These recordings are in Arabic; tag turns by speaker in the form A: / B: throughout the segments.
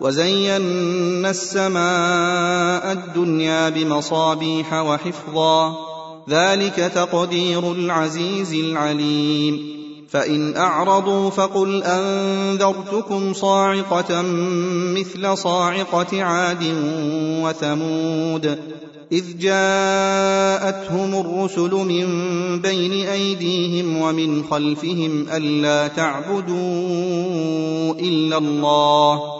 A: وزينا السماء الدنيا بمصابيح وحفظا ذلك تقدير العزيز العليم فان اعرضوا فقل انذرتكم صاعقه مثل صاعقه عاد وثمود اذ جاءتهم الرسل من بين ايديهم ومن خلفهم الا تعبدوا الا الله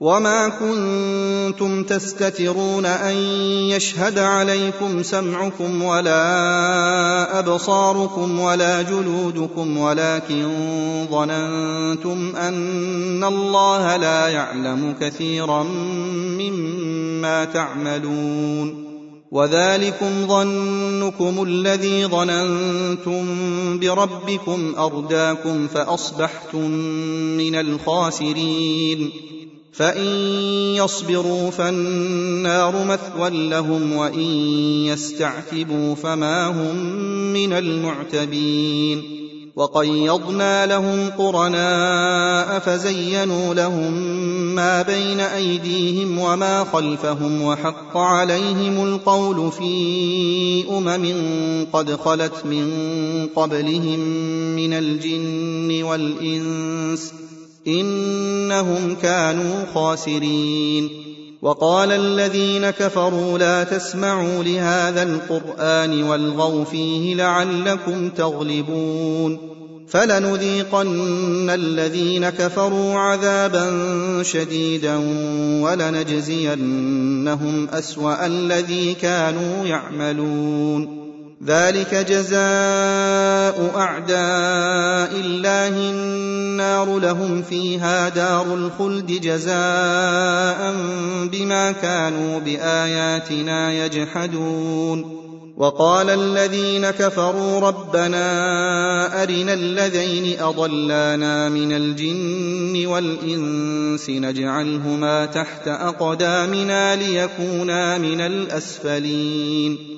A: وما كنتم تستترون ان يشهد عليكم سمعكم ولا ابصاركم ولا جلودكم ولكن ظننتم ان الله لا يعلم كثيرا مما تعملون وذلكم ظنكم الذي ظننتم بربكم ارداكم فاصبحتم من الخاسرين فان يصبروا فالنار مثوى لهم وان يستعتبوا فما هم من المعتبين وقيضنا لهم قرناء فزينوا لهم ما بين ايديهم وما خلفهم وحق عليهم القول في امم قد خلت من قبلهم من الجن والانس انهم كانوا خاسرين وقال الذين كفروا لا تسمعوا لهذا القران والغوا فيه لعلكم تغلبون فلنذيقن الذين كفروا عذابا شديدا ولنجزينهم اسوا الذي كانوا يعملون ذلك جزاء اعداء الله النار لهم فيها دار الخلد جزاء بما كانوا باياتنا يجحدون وقال الذين كفروا ربنا ارنا الذين اضلانا من الجن والانس نجعلهما تحت اقدامنا ليكونا من الاسفلين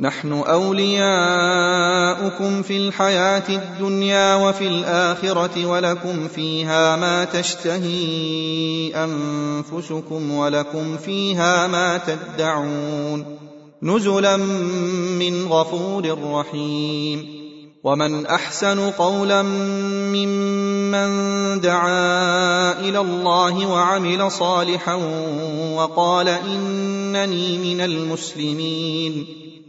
A: نحن اولياؤكم في الحياه الدنيا وفي الاخره ولكم فيها ما تشتهي انفسكم ولكم فيها ما تدعون نزلا من غفور رحيم ومن احسن قولا ممن دعا الى الله وعمل صالحا وقال انني من المسلمين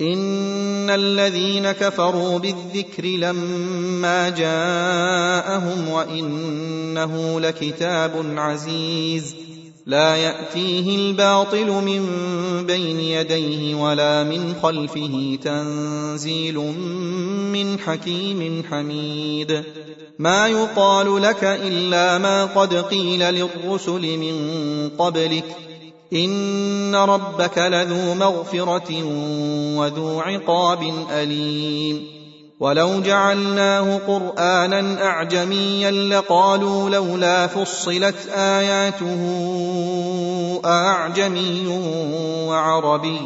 A: ان الذين كفروا بالذكر لما جاءهم وانه لكتاب عزيز لا ياتيه الباطل من بين يديه ولا من خلفه تنزيل من حكيم حميد ما يقال لك الا ما قد قيل للرسل من قبلك ان ربك لذو مغفره وذو عقاب اليم ولو جعلناه قرانا اعجميا لقالوا لولا فصلت اياته اعجمي وعربي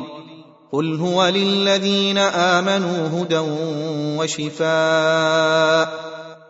A: قل هو للذين امنوا هدى وشفاء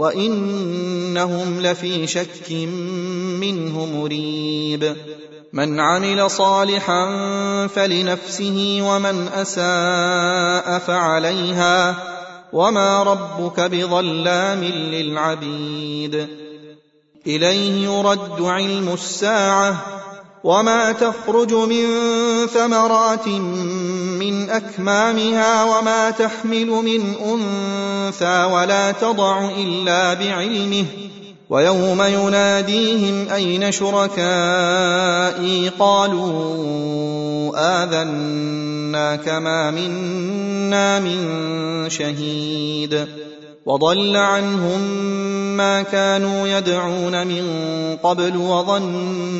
A: وانهم لفي شك منه مريب من عمل صالحا فلنفسه ومن اساء فعليها وما ربك بظلام للعبيد اليه يرد علم الساعه وما تخرج من ثمرات من اكمامها وما تحمل من انثى ولا تضع الا بعلمه ويوم يناديهم اين شركائي قالوا اذنا كما منا من شهيد وضل عنهم ما كانوا يدعون من قبل وظنوا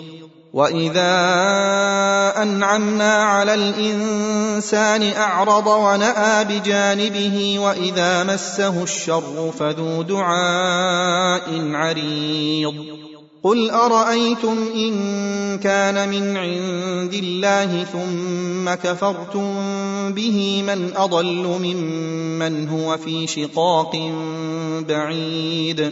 A: واذا انعمنا على الانسان اعرض وناى بجانبه واذا مسه الشر فذو دعاء عريض قل ارايتم ان كان من عند الله ثم كفرتم به من اضل ممن هو في شقاق بعيد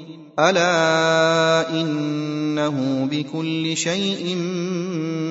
A: ألا إنه بكل شيء